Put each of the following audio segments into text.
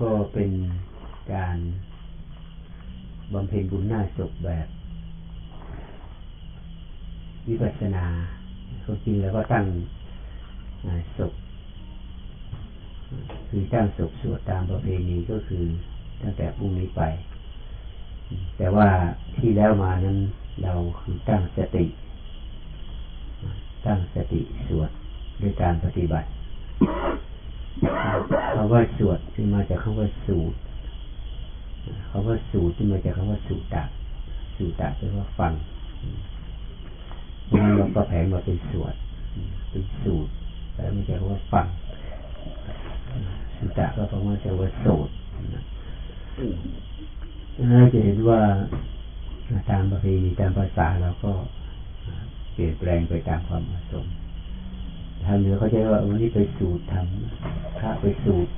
ก็เป็นการบำเพ็ญบุญหน้าศพแบบวิปัสสนาเขาจริงแล้วก็ตั้งศพคือตั้งศพสวดตามประเพณีก็คือตั้งแต่พรุ่งนี้ไป แต่ว่าที่แล้วมานั้นเราคือตั้งสติ ตั้งสติสวดด้วยการปฏิบัติ คำว่าสวดที่มาจากคำว่าสูตรคำว่าสูตรที่มาจากคำว่าสูตรสูตรแปลว่าฟังนั้นเราก็แผงมาเป็นสวดเป็นสูตรแต่ไม่ใช่คำว่าฟังสุตะก็แปลว่าจะว่าโสดเราจะเห็นว่าตามประเพณีตามภาษาเราก็เปลี่ยนแปลงไปตามความเหมาะสม ทางเหนือเขาจะว่าวันนี้ไปสูตรทำพระไปสูตร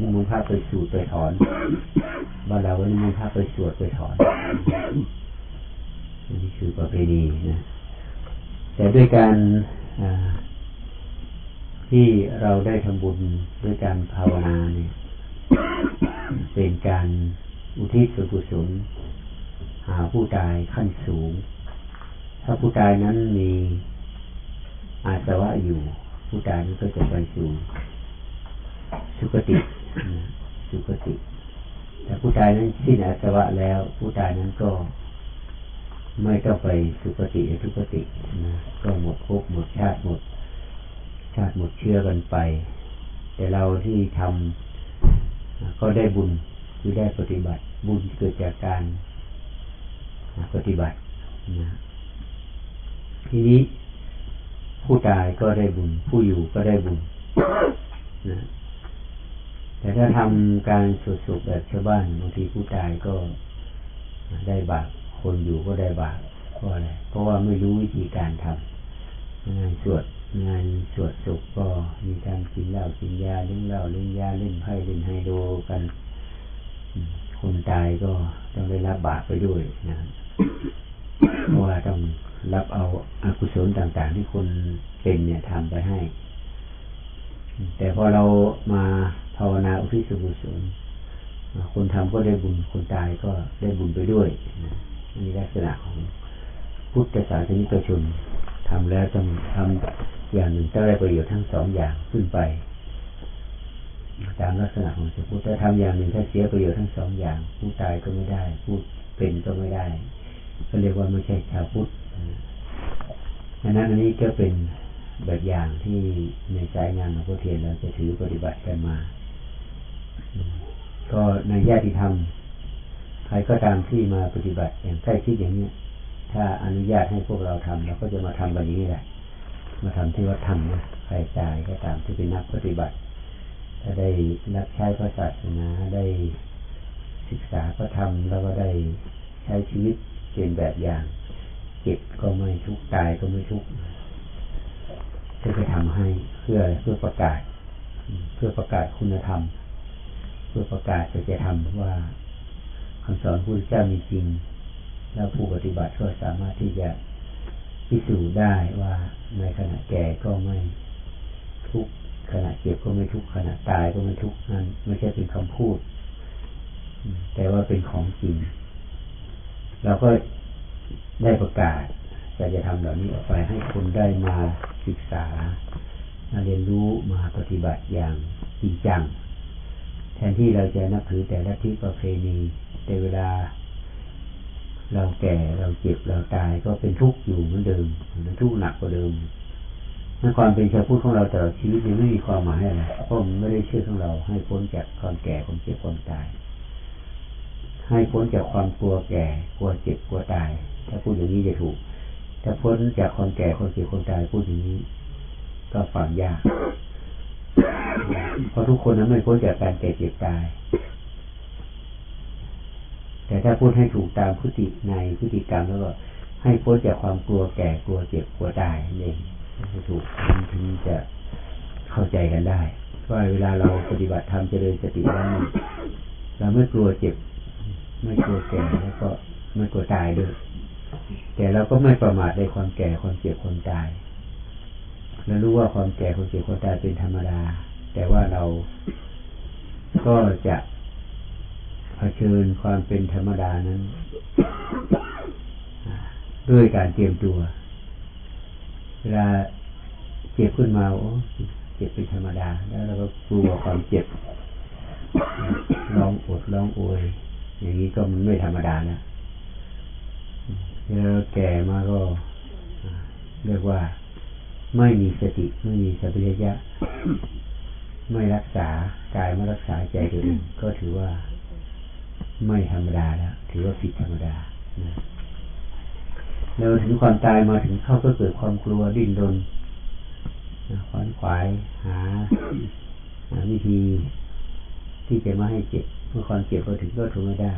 นิมนต์พระไปสูตรไปถอนบ้านเราวันนี้มนต์พระไปสวดไปถอนนี่คือประเพณีนะแต่ด้วยการที่เราได้ทำบุญด้วยการภาวนาเนี่ยเป็นการอุทิศส่วนกุศลหาผู้ตายขั้นสูง ถ้าผู้ตายนั้นมี อาสวะอยู่ ผู้ตายนั้นก็จะไปสู่สุคติสุคติ แต่ผู้ตายนั้นสิ้นอาสวะแล้ว ผู้ตายนั้นก็ไม่ต้องไปสุคติหรือทุคตินะก็หมดภพหมดชาติหมด ชาติหมดเชื่อกันไป แต่เราที่ทำก็ได้บุญคือได้ปฏิบัติ บุญเกิดจากการปฏิบัตินะทีนี้ ผู้ตายก็ได้บุญ ผู้อยู่ก็ได้บุญนะแต่ถ้าทำการสุดๆแบบชาวบ้านบางทีผู้ตายก็ได้บาปคนอยู่ก็ได้บาปเพราะอะไรเพราะว่าไม่รู้วิธีการทำงานสวดงานสวดศพก็มีการกินเหล้ากินยาเล่นเหล้าเล่นยาเล่นไพ่เล่นไฮโดกัน คนตายก็ต้องได้รับบาปไปด้วยนะเพราะว่าต้อง รับเอาอากุศลต่าง ๆ ที่คนเป็นเนี่ยทำไปให้ แต่พอเรามาภาวนาอุทิศบุญคนทำก็ได้บุญคนตายก็ได้บุญไปด้วยนี่ลักษณะของพุทธศาสนิกชนทำแล้วต้องทำอย่างหนึ่งต้องได้ประโยชน์ทั้งสองอย่างขึ้นไป ตามลักษณะของสพุทธถ้าทำอย่างหนึ่งถ้าเสียประโยชน์ทั้งสองอย่าง ผู้ตายก็ไม่ได้ ผู้เป็นก็ไม่ได้ก็เรียกว่าไม่ใช่ชาวพุทธ ดังนั้นอันนี้ก็เป็นแบบอย่างที่ในสายงานของพระเทียนเราจะถือปฏิบัติกันมา ก็ในญาติธรรม ใครก็ตามที่มาปฏิบัติอย่างใกล้ชิดอย่างนี้ถ้าอนุญาตให้พวกเราทำเราก็จะมาทำแบบนี้แหละ มาทำที่วัดธรรมนะใครใจก็ตามที่เป็นนักปฏิบัติถ้าได้รับใช้พระศาสนาได้ศึกษาพระธรรมแล้วก็ได้ใช้ชีวิตเป็นแบบอย่าง จ็บก็ไม่ทุกข์ตายก็ไม่ทุกข์จะไปทำให้เพื่อเพื่อประกาศ เพื่อประกาศคุณธรรม เพื่อประกาศจะจะทำว่าคำสอนพระเจ้ามีจริง แล้วผู้ปฏิบัติก็สามารถที่จะพิสูจน์ได้ว่าในขณะแก่ก็ไม่ทุกขณะเจ็บก็ไม่ทุกขณะตายก็ไม่ทุกนั่นไม่ใช่เป็นคำพูด แต่ว่าเป็นของจริงเราก็ ได้ประกาศจะจะทำเหล่านี้ออกไปให้คนได้มาศึกษามาเรียนรู้มาปฏิบัติอย่างจริงจัง แทนที่เราจะนับถือแต่ละที่ประเพณีแต่เวลา เราแก่เราเจ็บเราตายก็เป็นทุกข์อยู่เหมือนเดิมเป็นทุกข์หนักกว่าเดิมนั่นความเป็นชาวพุทธของเราตลอดชีวิตยังไม่มีความหมายอะไรเพราะมันไม่ได้เชื่อของเรา ให้พ้นจากความแก่ความเจ็บความตาย ให้พ้นจากความกลัวแก่กลัวเจ็บกลัวตาย ถ้าพูดอย่างนี้จะถูก ถ้าพ้นจากความแก่ความเจ็บความตายพูดอย่างนี้ ก็ฟังยาก เพราะทุกคนนั้นไม่พ้นจากการแก่เจ็บตาย แต่ถ้าพูดให้ถูกตามพฤติในพฤติกรรมแล้วก็ให้พ้นจากความกลัวแก่กลัวเจ็บกลัวตายนี่ให้ถูกถึงจะเข้าใจกันได้ว่าเวลาเราปฏิบัติธรรมเจริญสติแล้วเราไม่กลัวเจ็บ ไม่กลัวแก่แล้วก็ไม่กลัวตายด้วย แต่เราก็ไม่ประมาทในความแก่ความเจ็บความตายเรารู้ว่าความแก่ความเจ็บความตายเป็นธรรมดา แต่ว่าเราก็จะเผชิญความเป็นธรรมดานั้น ด้วยการเตรียมตัว เวลาเจ็บขึ้นมาโอ้เจ็บเป็นธรรมดา แล้วเราก็กลัวความเจ็บร้องอดร้องโอยอย่างนี้ก็มันไม่ธรรมดานะ เวลาแก่มาก็เรียกว่าไม่มีสติไม่มีสัพพัญญะไม่รักษากายไม่รักษาใจตัวเองก็ถือว่าไม่ธรรมดาแล้วถือว่าผิดธรรมดานะแล้วถึงความตายมาถึงเข้าก็เกิดความกลัวดิ้นรนขวนขวายหาหาวิธีที่จะไม่ให้เจ็บเมื่อความเจ็บก็ถึงก็ทนไม่ได้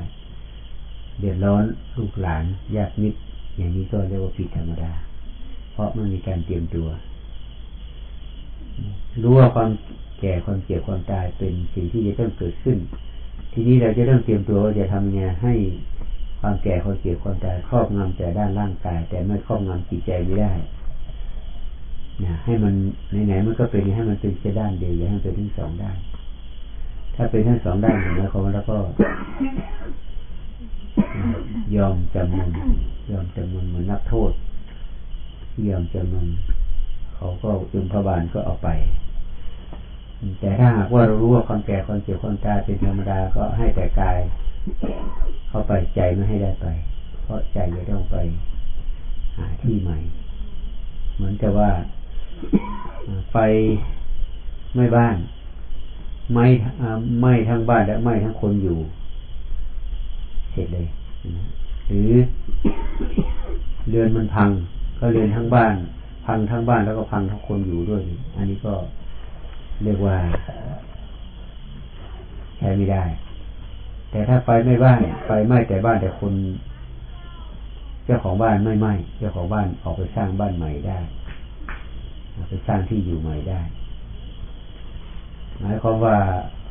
เดือดร้อนลูกหลานญาติมิตร อย่างนี้ก็เรียกว่าผิดธรรมดา เพราะมันมีการเตรียมตัว รู้ว่าความแก่ความเจ็บความตายเป็นสิ่งที่จะต้องเกิดขึ้น ทีนี้เราจะต้องเตรียมตัวว่าจะทำไงให้ความแก่ความเจ็บความตายครอบงำแต่ด้านร่างกาย แต่ไม่ครอบงำจิตใจไม่ได้นะให้มันไหนๆมันก็เป็นให้มันเป็นแค่ด้านเดียวอย่าให้มันเป็นทั้งสองด้าน ถ้าเป็นทั้งสองด้านถึงแม้เขาแล้วก็ ยอมจำนนยอมจำนนเหมือนนักโทษที่ยอมจำนนเขาก็จุมพบาลก็เอาไป แต่ถ้าหากว่าเรารู้ว่าความแก่ความเจ็บความตายเป็นธรรมดาก็ให้แต่กาย เข้าไปใจไม่ให้ได้ไป เพราะใจจะต้องไปหาที่ใหม่ เหมือนกับว่าไฟไม่บ้าน ไม่ไม่ทั้งบ้านและไม่ทั้งคนอยู่ ร็จเลยหรือเรือนมันพัง ก็เรือนทั้งบ้าน พังทั้งบ้านแล้วก็พังทั้งคนอยู่ด้วย อันนี้ก็เรียกว่าใช้ไม่ได้ แต่ถ้าไฟไม่บ้านไฟไหม้แต่บ้านแต่คน เจ้าของบ้านไม่ไหม้เจ้าของบ้านออกไปสร้างบ้านใหม่ได้ไปสร้างที่อยู่ใหม่ได้หมายความว่า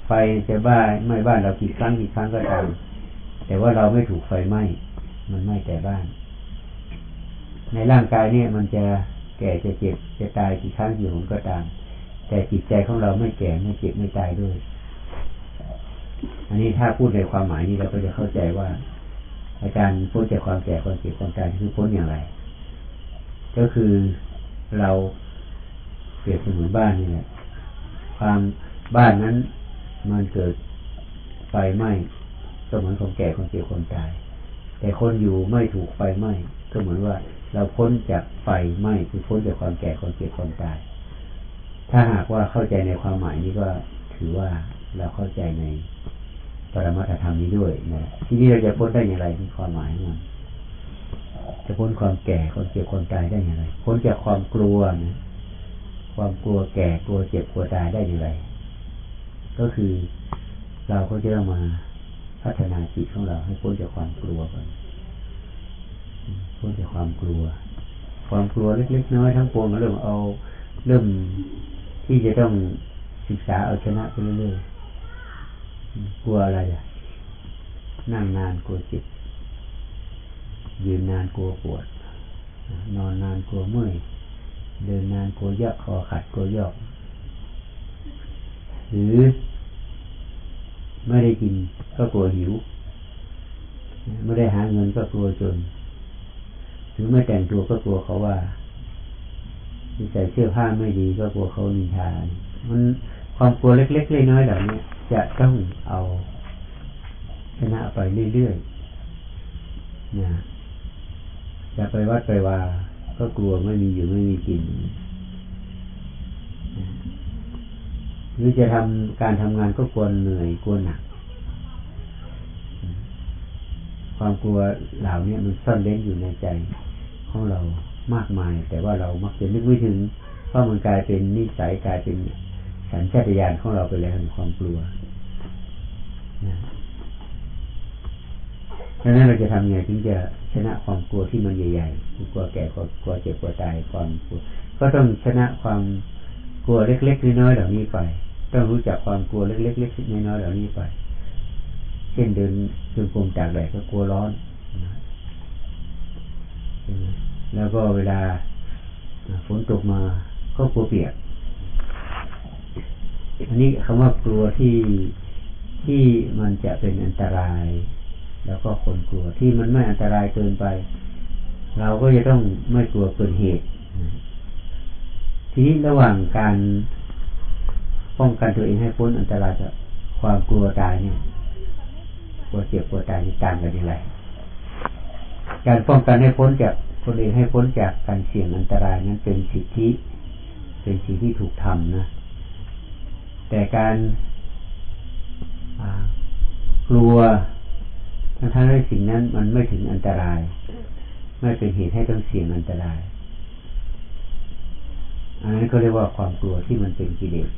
ไฟจะบ้านไม่บ้านเรากี่ครั้งกี่ครั้งก็ตาม แต่ว่าเราไม่ถูกไฟไหม้มันไหม้แต่บ้าน ในร่างกายเนี่ยมันจะแก่จะเจ็บจะตายกี่ครั้งกี่หนก็ตาม แต่จิตใจของเราไม่แก่ไม่เจ็บไม่ตายด้วย อันนี้ถ้าพูดในความหมายนี้เราก็จะเข้าใจว่าอาการพ้นจากความแก่ความเจ็บความตายคือพ้นอย่างไร ก็คือเราเปรียบเสมือนบ้านนี่แหละความบ้านนั้นมันเกิดไฟไหม้ ก็เหมือนคนแก่คนเจ็บคนตาย แต่คนอยู่ไม่ถูกไฟไหม้ก็เหมือนว่า เราพ้นจากไฟไหม้คือพ้นจากความแก่ความเจ็บความตาย ถ้าหากว่าเข้าใจในความหมายนี้ก็ถือว่าเราเข้าใจในปรมัตธรรมนี้ด้วยนะที่นี้เราจะพ้นได้อย่างไรในความหมายมันจะพ้นความแก่ความเจ็บความตายได้อย่างไร พ้นจากความกลัวนะความกลัวแก่กลัวเจ็บกลัวตายได้อย่างไร ก็คือเราก็จะมา พัฒนาจิตของเราให้พ้นจากความกลัวก่อนพ้นจากความกลัว ความกลัวเล็กๆน้อยทั้งปวงเริ่มเอาเริ่มที่จะต้องศึกษาเอาชนะไปเรื่อยๆกลัวอะไรอะนั่งนานกลัวจิตยืนนานกลัวปวด นอนนานกลัวเมื่อยเดินนานกลัวยอกคอขัดกลัวยอกหรือ ไม่ได้กินก็กลัวหิว ไม่ได้หาเงินก็กลัวจน ถึงไม่แต่งตัวก็กลัวเขาว่าใส่เสื้อผ้าไม่ดีก็กลัวเขานินทามันความกลัวเล็กๆน้อยเหล่านี้จะต้องเอาชนะไปเรื่อยๆนะจะไปวัดไปว่าก็กลัวไม่มีอยู่ไม่มีกิน หรือจะทำการทำงานก็กลัวเหนื่อยกลัวหนัก ความกลัวเหล่านี้มันซ่อนเล้นอยู่ในใจของเรามากมาย แต่ว่าเรามักจะนึกไม่ถึงเพราะมันกลายเป็นนิสัยกลายเป็นสัญชาตญาณของเราไปแล้วในความกลัวดังนั้นเราจะทำไงถึงจะชนะความกลัวที่มันใหญ่ๆกลัวแก่กลัวกลัวเจ็บกลัวตายความกลัว ก็ต้องชนะความกลัวเล็กๆน้อยๆเหล่านี้ไป ต้องรู้จักความกลัวเล็กๆเล็กๆน้อยๆเหล่านี้ไป เช่นเดินจนกลมจากแดดก็กลัวร้อนแล้วก็เวลาฝนตกมาก็กลัวเปียก อันนี้คำว่ากลัวที่ทที่มันจะเป็นอันตราย แล้วก็คนกลัวที่มันไม่อันตรายเกินไป เราก็จะต้องไม่กลัวเกินเหตุ ทีนี้ระหว่างการ ป้องกันตัวเองให้พ้นอันตรายจากความกลัวตายเนี่ยกลัวเจ็บกลัวตายนี่ต่างกันอย่างไร การป้องกันให้พ้นจากคนอื่นให้พ้นจากการเสี่ยงอันตรายนั้นเป็นสิทธิ เป็นสิ่งที่ถูกทำนะ แต่การกลัวทั้งทั้งที่สิ่งนั้นมันไม่ถึงอันตราย ไม่เป็นเหตุให้ต้องเสี่ยงอันตรายอันนั้นก็เรียกว่าความกลัวที่มันเป็นกิเลส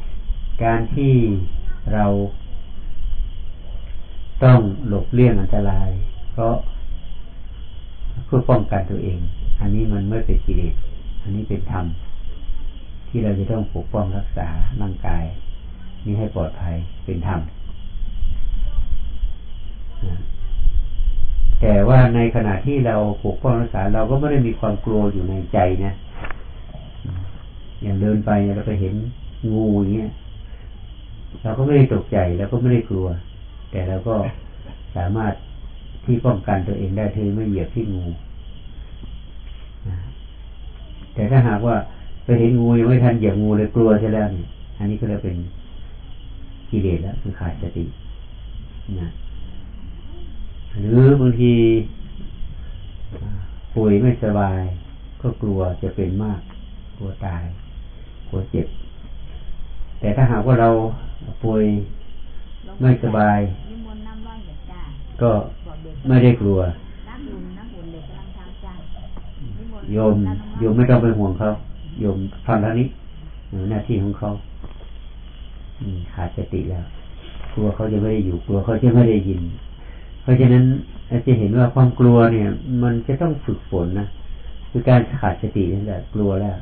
การที่เราต้องหลบเลี่ยงอันตราย เพราะเพื่อป้องกันตัวเอง อันนี้มันไม่เป็นกิเลสอันนี้เป็นธรรมที่เราจะต้องปกป้องรักษาร่างกาย นี้ให้ปลอดภัยเป็นธรรมแต่ว่าในขณะที่เราปกป้องรักษาเราก็ไม่ได้มีความกลัวอยู่ในใจนะอย่างเดินไปเราไปเห็นงูอย่างเงี้ย เราก็ไม่ได้ตกใจแล้วก็ไม่ได้กลัว แต่เราก็สามารถที่ป้องกันตัวเองได้ที่ไม่เหยียบที่งูแต่ถ้าหากว่าไปเห็นงูยังไม่ทันเหยียบงูเลยกลัวใช่แล้วนี่อันนี้ก็เลยเป็นกิเลสแล้วคือขาดสตินะหรือบางทีป่วยไม่สบาย ก็กลัวจะเป็นมาก กลัวตาย กลัวเจ็บ แต่ถ้าหากว่าเรา ป่วยไม่สบาย ก็ไม่ได้กลัวโยมโยมไม่ต้องไปห่วงเขาโยมฟังเท่านี้หน้าที่ของเขาขาดสติแล้ว กลัวเขาจะไม่ได้อยู่กลัวเขาจะไม่ได้ยิน เพราะฉะนั้นจะเห็นว่าความกลัวเนี่ย มันจะต้องฝึกฝนนะคือการขาดสตินี่แหละกลัวแล้ว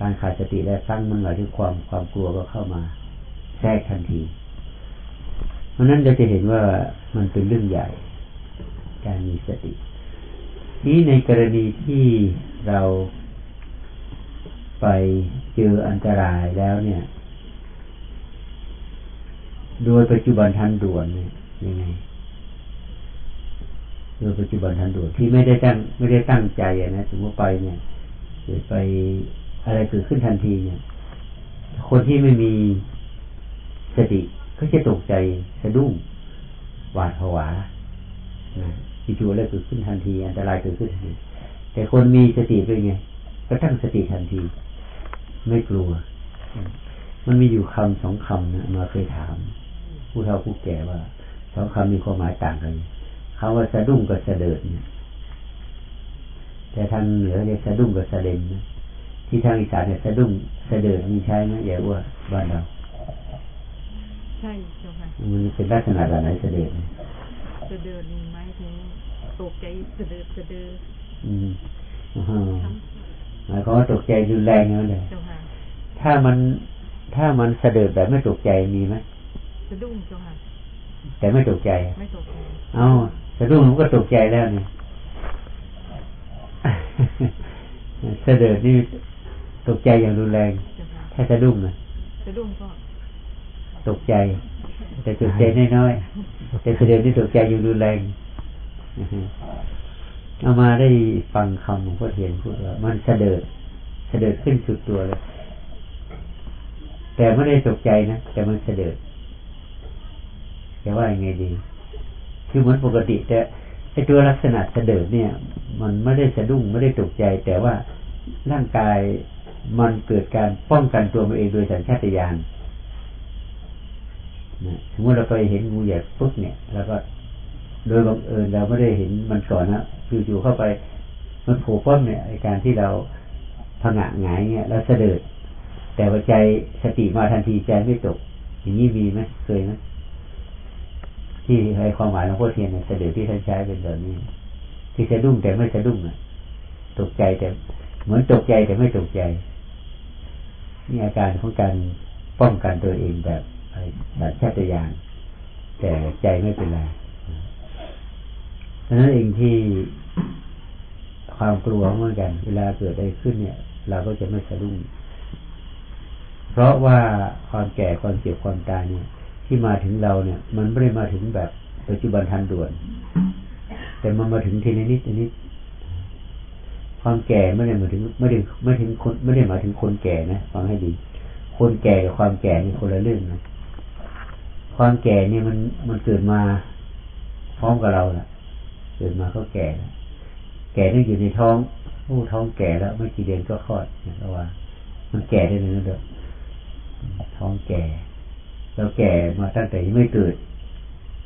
การขาดสติแล้วสร้างมันหมายถึงความความกลัวก็เข้ามาแทรกทันที เพราะนั้นเราจะเห็นว่ามันเป็นเรื่องใหญ่ การมีสติ นี้ในกรณีที่เราไปเจออันตรายแล้วเนี่ย โดยปัจจุบันทันด่วนเนี่ยยังไงโดยปัจจุบันทันด่วนที่ไม่ได้ตั้งไม่ได้ตั้งใจนะสมมติไปเนี่ยเกิดไป อะไรเกิดขึ้นทันทีเนี่ย คนที่ไม่มีสติก็จะตกใจสะดุ้งหวาดผวาจู่ๆอะไรเกิดขึ้นทันที อันตรายเกิดขึ้นทันทีแต่คนมีสติเป็นไงก็ตั้งสติทันที ไม่กลัว มันมีอยู่คำสองคำนะมาเคยถาม ผู้เฒ่าผู้แก่ว่าสองคำมีความหมายต่างกันคำว่าสะดุ้งกับสะเดิดเนี่ยแต่ทางเหนือเรียกสะดุ้งกับสะเด็นนะ ที่ทางอีสานเนี่ยสะดุ้งสะเดิดมีใช้ไหมอย่าว่าบ้านเราช่เจ้าค่ะมันเป็นลักษณะแบบไหนเสด็จเสด็จไหมถึงตกใจเสด็จเสด็จอืมหมายความว่าตกใจรุนแรงนั่นเลยถ้ามันถ้ามันเสด็จแบบไม่ตกใจมีไหมสะดุ้งเจ้าค่ะแต่ไม่ตกใจ ไม่ตกใจเอ้าสะดุ้งมันก็ตกใจแล้วนี่เสด็จนี่ ตกใจอย่างรุนแรงถ้าสะดุ้งนะสะดุ้งก็ตกใจ แต่ตกใจน้อยๆแต่แสดงที่ตกใจอยู่รุนแรงเอามาได้ฟังคำของพ่อเทียนพูดว่ามันเสด็จเสด็จขึ้นสุดตัวเลยแต่ไม่ได้ตกใจนะแต่มันเสด็จจะว่ายังไงดี คือเหมือนปกติ แต่ไอตัวลักษณะเสด็จเนี่ย มันไม่ได้สะดุ้งไม่ได้ตกใจ แต่ว่าร่างกาย มันเกิดการป้องกันตัวมันเองโดยสัญชาตญาณนสมมติเราไปเห็นงูใหญ่ปุ๊บเนี่ยแล้วก็โดยบังเอิญเราไม่ได้เห็นมันก่อนนะอยู่ๆเข้าไปมันโผล่พ้นเนี่ยในการที่เราผงะหงายเนี่ยแล้วเสด็จแต่ว่าใจสติมาทันทีใจไม่ตก อย่างนี้มีไหมเคยไหมที่ให้ความหมายของพ่อเทียนเนี่ยเสด็จที่ท่านใช้เป็นแบบนี้ ที่สะดุ้งแต่ไม่สะดุ้งอะตกใจแต่ เหมือนตกใจแต่ไม่ตกใจ นี่อาการของการป้องกันตัวเองแบบสัญชาตญาณแต่ใจไม่เป็นไรนั้นเองที่ความกลัวเหมือนกัน เวลาเกิดอะไรขึ้นเนี่ย เราก็จะไม่สะดุ้งเพราะว่าความแก่ความเจ็บความตายเนี่ย ที่มาถึงเราเนี่ย มันไม่ได้มาถึงแบบปัจจุบันทันด่วน แต่มันมาถึงทีละนิดนิด ความแก่ไม่ได้หมายถึงไม่ได้ไม่ถึงคนไม่ได้หมายถึงคนแก่นะฟังให้ดี คนแก่กับความแก่นี่คนละเรื่องนะความแก่นี่มันมันเกิดมาพร้อมกับเราแหละเกิดมาก็แก่แล้วแก่นี่อยู่ในท้องโอ้ท้องแก่แล้วไม่กี่เดือนก็คลอดนะว่ามันแก่ได้เลยนะเด้อท้องแก่เราแก่มาตั้งแต่ยังไม่เกิด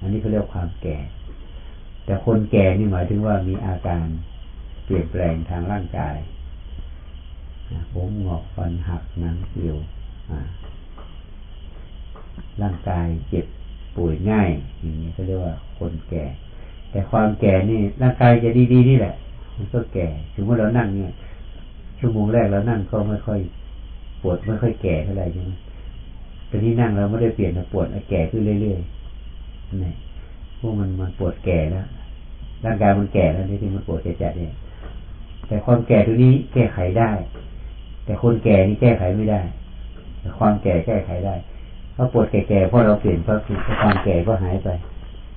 อันนี้เขาเรียกความแก่ แต่คนแก่นี่หมายถึงว่ามีอาการ เปลี่ยนแปลงทางร่างกายผมหงอกฟันหักหนังเหี่ยวร่างกายเจ็บป่วยง่าย อย่างนี้เขาเรียกว่าคนแก่ แต่ความแก่นี่ร่างกายจะดีๆนี่แหละ มันก็แก่ถึงว่าเรานั่งเนี่ยชั่วโมงแรกเรานั่งก็ไม่ค่อยปวดไม่ค่อยแก่เท่าไหร่ใช่ไหมตอนนี้นั่งเราไม่ได้เปลี่ยนปวดแก่ขึ้นเรื่อยๆนี่พวกมันมันปวดแก่แล้วร่างกายมันแก่แล้วนี่ที่มันปวดจัดเนี่ย แต่ความแก่ตัวนี้แก้ไขได้ แต่คนแก่นี่แก้ไขไม่ได้แต่ความแก่แก้ไขได้เพราะปวดแก่ๆเพราะเราเปลี่ยนเพราะความแก่ก็หายไป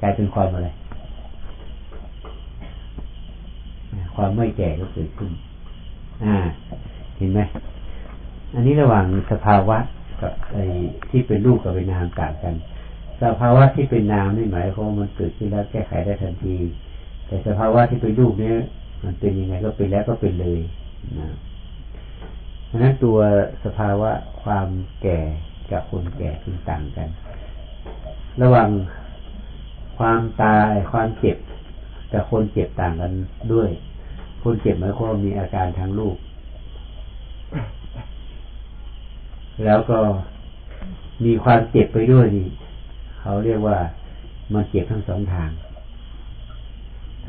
กลายเป็นความอะไรความไม่แก่ก็เกิดขึ้น อ่า เห็นไหม อันนี้ระหว่างสภาวะกับไอ้ที่เป็นรูปกับเป็นนามต่างกัน สภาวะที่เป็นนามนี่หมายความว่ามันเกิดขึ้นแล้วแก้ไขได้ทันที แต่สภาวะที่เป็นรูปนี้ มันเป็นยังไงก็เป็นแล้วก็เป็นเลยนะเพราะนั้นตัวสภาวะความแก่กับคนแก่คือต่างกัน ระหว่างความตายความเจ็บกับคนเจ็บต่างกันด้วย คนเจ็บหมายความมีอาการทางรูปแล้วก็มีความเจ็บไปด้วยนี่เขาเรียกว่ามันเจ็บทั้งสองทาง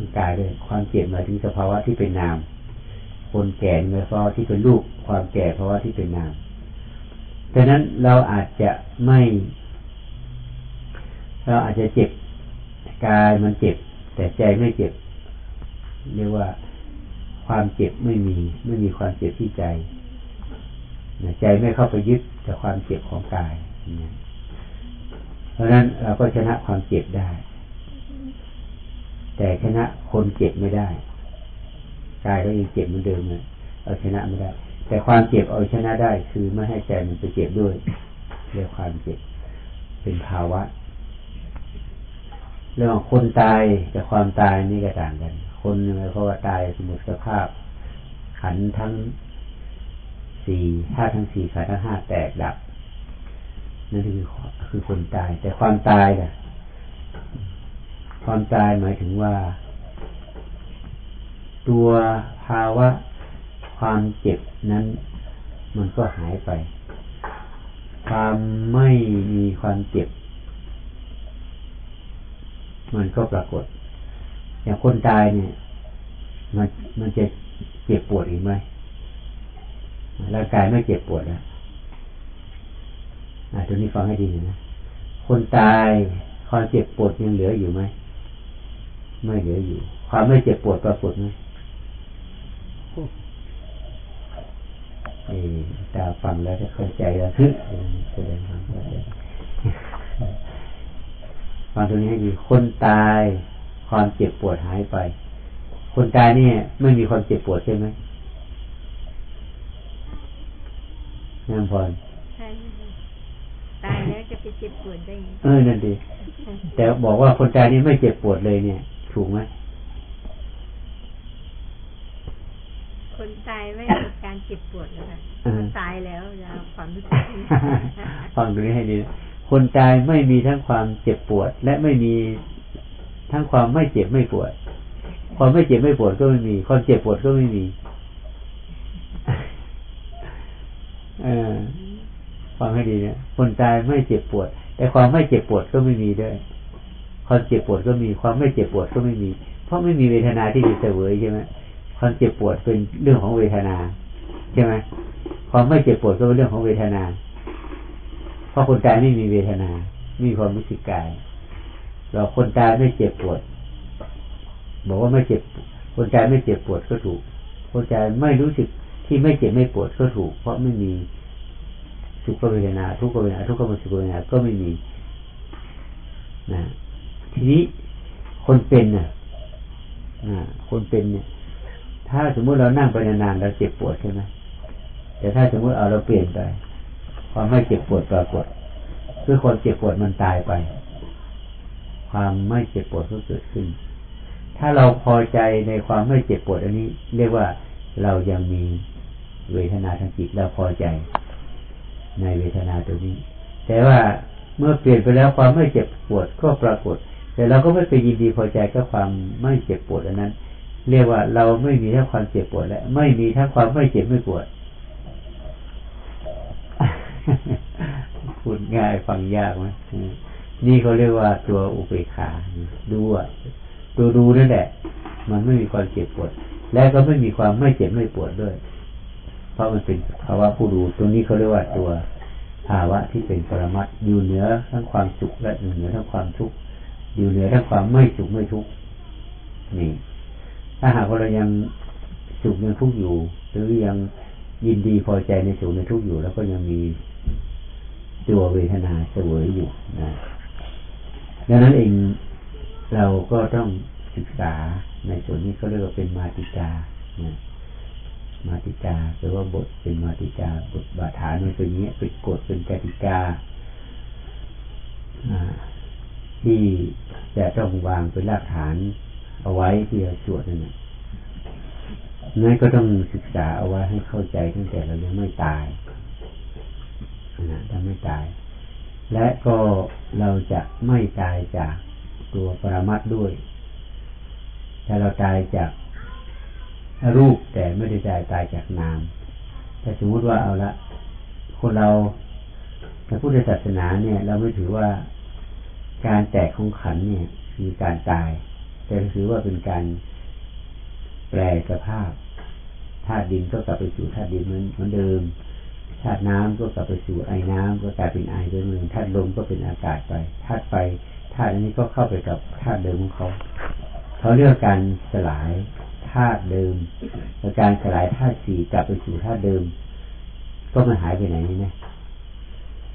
ทั้งกายด้วยความเจ็บหมายถึงสภาวะที่เป็นนาม คนแก่หมายความที่เป็นรูปความแก่ภาวะที่เป็นนามดังนั้นเราอาจจะไม่ เราอาจจะเจ็บกายมันเจ็บ แต่ใจไม่เจ็บ เรียกว่าความเจ็บไม่มี ไม่มีความเจ็บที่ใจใจไม่เข้าไปยึดกับความเจ็บของกาย เพราะนั้นเราก็ชนะความเจ็บได้ แต่ชนะคนเจ็บไม่ได้กายก็ยังเจ็บเหมือนเดิมเลยเอาชนะไม่ได้ แต่ความเจ็บเอาชนะได้ คือไม่ให้ใจมันไปเจ็บด้วยเรื่องความเจ็บเป็นภาวะ เรื่องคนตายกับความตายนี่ก็ต่างกัน คนหนึ่งเพราะว่าตายสมุดสภาพ ขันทั้งสี่ธาตุทั้งสี่ขันทั้งห้าแตกดับนั่นคือคือคนตาย แต่ความตายล่ะ ความตายหมายถึงว่า ตัวภาวะความเจ็บนั้น มันก็หายไป ความไม่มีความเจ็บ มันก็ปรากฏ อย่างคนตายเนี่ย มันมันจะเจ็บปวดอีกไหมร่างกายไม่เจ็บปวดแล้วตัวนี้ฟังให้ดีนะ คนตายความเจ็บปวดยังเหลืออยู่ไหม ไม่เหลืออยู่ ความไม่เจ็บปวดปรากฏไหมเออตาฟังแล้วจะเข้าใจแล้วทึแสดงความเข้าใจฟังตรงนี้ให้ดีคนตายความเจ็บปวดหายไป คนตายนี่ไม่มีความเจ็บปวดใช่ไหมนางพรใช่ตายแล้วจะไปเจ็บปวดได้เออนั่นดีแต่บอกว่าคนตายนี่ไม่เจ็บปวดเลยเนี่ย ถูกไหมคนตายไม่มีการเจ็บปวดแล้วค่ะตายแล้วยาความรู้สึกฟังดูนี้ให้ดี คนตายไม่มีทั้งความเจ็บปวด และไม่มีทั้งความไม่เจ็บไม่ปวด ความไม่เจ็บไม่ปวดก็ไม่มี ความเจ็บปวดก็ไม่มีเออฟังให้ดีเนี่ยคนตายไม่เจ็บปวด แต่ความไม่เจ็บปวดก็ไม่มีด้วย ความเจ็บปวดก็มีความไม่เจ็บปวดก็ไม่มี เพราะไม่มีเวทนาที่จะเสวยใช่ไหมความเจ็บปวดเป็นเรื่องของเวทนาใช่ไหมความไม่เจ็บปวดก็เป็นเรื่องของเวทนา เพราะคนตายไม่มีเวทนา มีความรู้สึกกาย เราคนตายไม่เจ็บปวด บอกว่าไม่เจ็บ คนตายไม่เจ็บปวดก็ถูก คนตายไม่รู้สึกที่ไม่เจ็บไม่ปวดก็ถูก เพราะไม่มีทุขเวทนา ทุกขเวทนาทุกขมสุขเวทนาก็ไม่มีนะ ทีนี้คนเป็นเนี่ยคนเป็นเนี่ย ถ้าสมมุติเรานั่งไปนานๆเราเจ็บปวดใช่ไหมแต่ถ้าสมมุติเอาเราเปลี่ยนไปความไม่เจ็บปวดปรากฏคือความเจ็บปวดมันตายไป ความไม่เจ็บปวดก็เกิดขึ้น ถ้าเราพอใจในความไม่เจ็บปวดอันนี้ เรียกว่าเรายังมีเวทนาทางจิตเราพอใจ ในเวทนาตัวนี้ แต่ว่าเมื่อเปลี่ยนไปแล้วความไม่เจ็บปวดก็ปรากฏ แต่เราก็ไม่ไปยินดีพอใจกับความไม่เจ็บปวดอันนั้น เรียกว่าเราไม่มีทั้งความเจ็บปวดและไม่มีทั้งความไม่เจ็บไม่ปวดพูดง่ายฟังยากไหมนี่เขาเรียกว่าตัวอุเบกขาดูอะตัวดูนั่นแหละ มันไม่มีความเจ็บปวด และก็ไม่มีความไม่เจ็บไม่ปวดด้วย เพราะมันเป็นภาวะผู้ดูตัวนี้เขาเรียกว่าตัวภาวะที่เป็นปรมัตอยู่เหนือทั้งความสุขและยูเหนือทั้งความทุกข์ อยู่เหนือทั้งความไม่สุขไม่ทุกข์นี่ ถ้าหากว่าเรายังสุขยังทุกข์อยู่ หรือยังยินดีพอใจในสุขในทุกข์อยู่ แล้วก็ยังมีตัวเวทนาเสวยอยู่นะดังนั้นเองเราก็ต้องศึกษาในส่วนนี้เขาเรียกว่าเป็นมาติกานะมาติกาแปลว่าบทเป็นมาติกาบทบาฐานในตัวนี้เป็นกฎเป็นกติกา ที่จะต้องวางเป็นรากฐานเอาไว้ที่จะสวดนั่นแหละนั่นก็ต้องศึกษาเอาไว้ให้เข้าใจตั้งแต่เรายังไม่ตายนะถ้าไม่ตาย และก็เราจะไม่ตายจากตัวปรมัตด้วย ถ้าเราตายจากรูปแต่ไม่ได้ตายตายจากนามแต่สมมุติว่าเอาละคนเราในพุทธศาสนาเนี่ย เราไม่ถือว่า การแตกของขันเนี่ยคือการตาย แต่ถือว่าเป็นการแปลสภาพธาตุดินก็กลับไปสู่ธาตุดินเหมือนเดิมธาตุน้ำก็กลับไปสู่ไอ้น้ำก็กลายเป็นไอไปเหมือนธาตุลมก็เป็นอากาศไปธาตุไฟธาตุนี้ก็เข้าไปกับธาตุเดิมของเขาเขาเรียกการสลายธาตุเดิมและการสลายธาตุสี่กลับไปสู่ธาตุเดิม ก็มันหายไปไหนนะ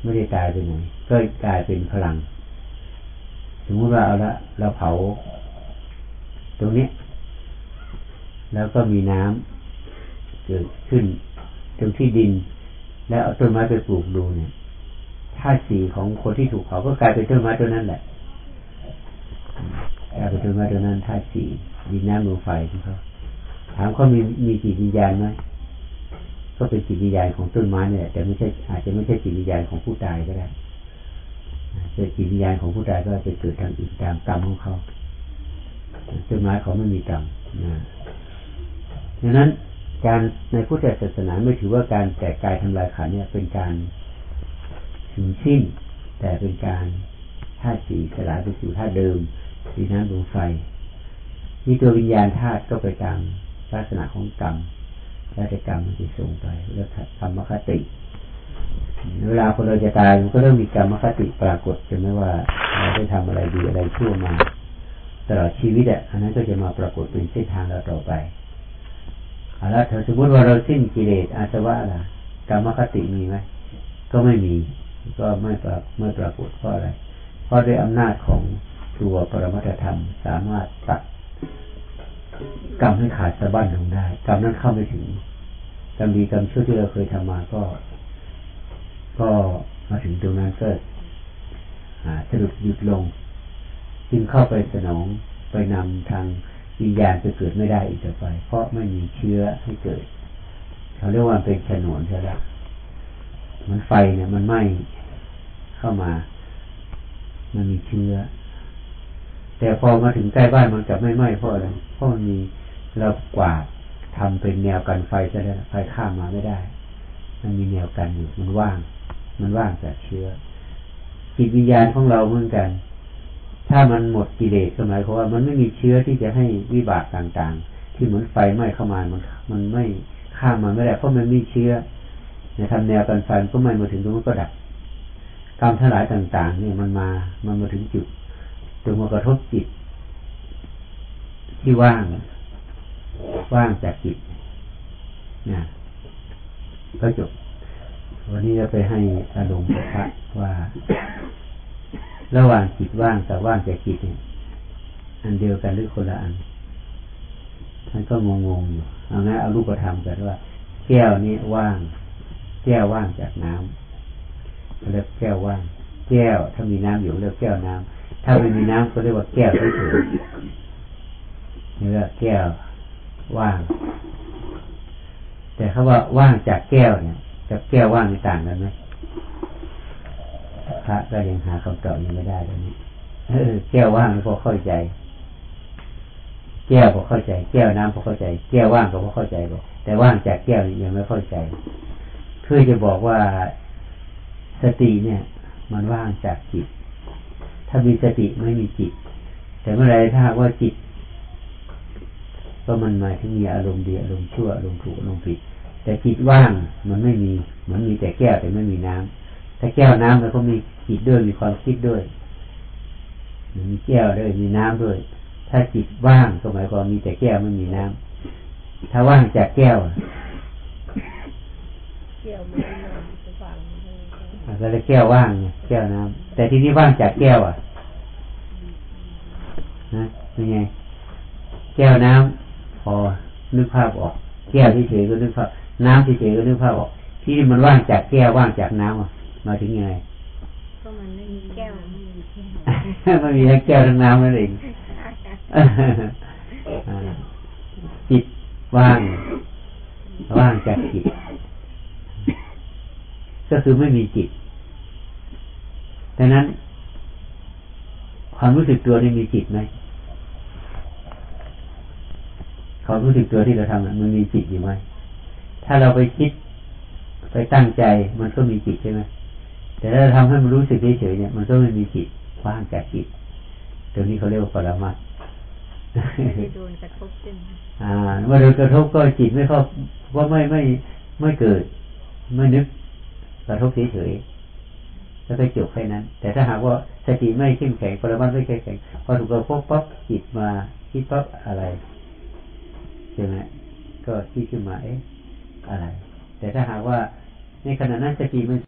ไม่ได้ตายไปไหนก็กลายเป็นพลัง สมมติว่าเอาละเราเผา ตรงนี้ แล้วก็มีน้ำเกิดขึ้น ตรงที่ดิน แล้วเอาต้นไม้ไปปลูกดูเนี่ยธาตุสีของคนที่ถูกเผาก็กลายเป็นต้นไม้ต้นนั้นแหละกลายเป็นต้นไม้ต้นนั้นธาตุสีดินน้ำลมไฟของเขาถามเขามีมีจิตวิญญาณไหมก็เป็นจิตวิญญาณของต้นไม้เนี่ยแต่ไม่ใช่อาจจะไม่ใช่จิตวิญญาณของผู้ตายก็ได้ เป็นจิตวิญญาณของผู้ตายก็จะเกิดทางอื่นตามกรรมของเขาต้นไม้เขาไม่มีกรรมนะดังนั้นการในพุทธศาสนาไม่ถือว่าการแตกกายทำลายขันเนี่ยเป็นการถึงสิ้น แต่เป็นการธาตุสีสลายไปสู่ธาตุเดิมสีน้ำลมไฟมีตัววิญญาณธาตุก็ไปตามลักษณะของกรรมและแต่กรรมมันจะส่งไปเรื่องกรรมคติ เวลาคนเราจะตายมันก็ต้องมีกรรมคติปรากฏจะไม่ว่าเราได้ทำอะไรดีอะไรชั่วมาตลอดชีวิตอะอันนั้นก็จะมาปรากฏเป็นเส้นทางเราต่อไปเอาละถ้าสมมติว่าเราสิ้นกิเลสอาสวะล่ะกรรมคติมีไหมก็ไม่มี ก็ไม่ปรไม่ปรากฏเพราะอะไร เพราะด้วยอำนาจของตัวปรมัตธรรม สามารถตัดกรรมให้ขาดสะบั้นลงได้กรรมนั้นเข้าไม่ถึงกรรมดีกรรมชั่วที่เราเคยทำมาก็ ก็มาถึงตรงนั้นก็สรุปหยุดลง จึงเข้าไปสนองไปนำทางวิญญาณจะเกิดไม่ได้อีกต่อไป เพราะไม่มีเชื้อให้เกิดเขาเรียกว่าเป็นฉนวนใช่ไหมมันไฟเนี่ยมันไหม้เข้ามา มันมีเชื้อ แต่พอมาถึงใกล้บ้านมันจะไม่ไหม้เพราะอะไรเพราะมันมีเรากวาดทำเป็นแนวกันไฟจะได้ไฟข้ามมาไม่ได้ มันมีแนวกันอยู่ มันว่าง มันว่างจากเชื้อจิตวิญญาณของเราเหมือนกัน ถ้ามันหมดกิเลสก็หมายความว่ามันไม่มีเชื้อที่จะให้วิบากต่างๆ ที่เหมือนไฟไหม้เข้ามามันมันไม่ข้ามมาไม่ได้เพราะมันไม่เชื้อในทำแนวกันไฟก็ไม่มาถึงตรงนั้นก็ดับกรรมทั้งหลายต่างๆเนี่ยมันมา มันมาถึงจุดตรงมากระทบจิต ที่ว่าง ว่างจากจิตนะ ก็จบ วันนี้จะไปให้อารมณ์พระว่า ระหว่างจิตว่างกับว่างจากจิตเนี่ยอันเดียวกันหรือคนละอัน ท่านก็งงๆอยู่ เอางั้นเอารูปธรรมกันว่า แก้วนี้ว่าง แก้วว่างจากน้ำเรียกแก้วว่าง แก้ว ถ้ามีน้ำอยู่เรียกแก้วน้ำถ้าไม่มีน้ำก็เรียกว่าแก้วเฉยๆนี่ก็แก้วว่าง แต่เขาว่าว่างจากแก้วเนี่ยกับแก้วว่างต่างกันไหมพระก็ยังหาคำตอบยังไม่ได้เลยนี่แก้วว่างพอเข้าใจ แก้วพอเข้าใจ แก้วน้ำพอเข้าใจ แก้วว่างก็พอเข้าใจบอกแต่ว่างจากแก้วนี่ยังไม่เข้าใจเพื่อจะบอกว่าสติเนี่ย มันว่างจากจิต ถ้ามีสติไม่มีจิต แต่เมื่อไรถ้าว่าจิต ก็มันหมายถึงมีอารมณ์ดีอารมณ์ชั่วอารมณ์ถูกอารมณ์ผิด แต่จิตว่างมันไม่มีมันมีแต่แก้วแต่ไม่มีน้ำถ้าแก้วน้ำมันก็มีจิตด้วยมีความคิดด้วยมีแก้วด้วยมีน้ำด้วย ถ้าจิตว่างก็หมายความมีแต่แก้วไม่มีน้ำถ้าว่างจากแก้วเกี่ยวมือหน่อยจะฟังอะก็เลยแก้วว่างไงแก้วน้ำแต่ที่นี่ว่างจากแก้วอะนะเป็นไงแก้วน้ำพ อนึกภาพออก แก้วที่เฉยๆก็นึกภาพ น้ำที่เฉยๆก็นึกภาพออกที่นี่มันว่างจากแก้วว่างจากน้ำอะมาถึงยังไงก็มันไม่มีแก้วไม่มีแก้วมันมีทั้งแก้วทั้งน้ำนั่นเองอ่าจิตว่าง ว่างจากจิต ก็คือไม่มีจิตดังนั้น ความรู้สึกตัวนี่มีจิตไหม ความรู้สึกตัวที่เราทำน่ะมันมีจิตอยู่ไหมถ้าเราไปคิดไปตั้งใจมันก็มีจิตใช่ไหมแต่ถ้าเราทำให้มันรู้สึกเฉยๆเนี่ยมันก็ไม่มีจิตว่างจากจิตตัวนี้เขาเรียกว่าปรมัตถ์ไม่ได้โดนกระทบขึ้นอ่าเมื่อโดนกระทบก็จิตไม่เข้าก็ไม่ไม่ไม่เกิดไม่นึกกระทบเฉยๆแล้วก็จบแค่นั้น แต่ถ้าหากว่าสติไม่เข้มแข็งปรมัตถ์ไม่เข้มแข็งพอถูกกระทบปั๊บจิตมาคิดปั๊บอะไร ใช่ไหมก็คิดขึ้นมาเอ๊ะอะไร แต่ถ้าหากว่าในขณะนั้นสติมัน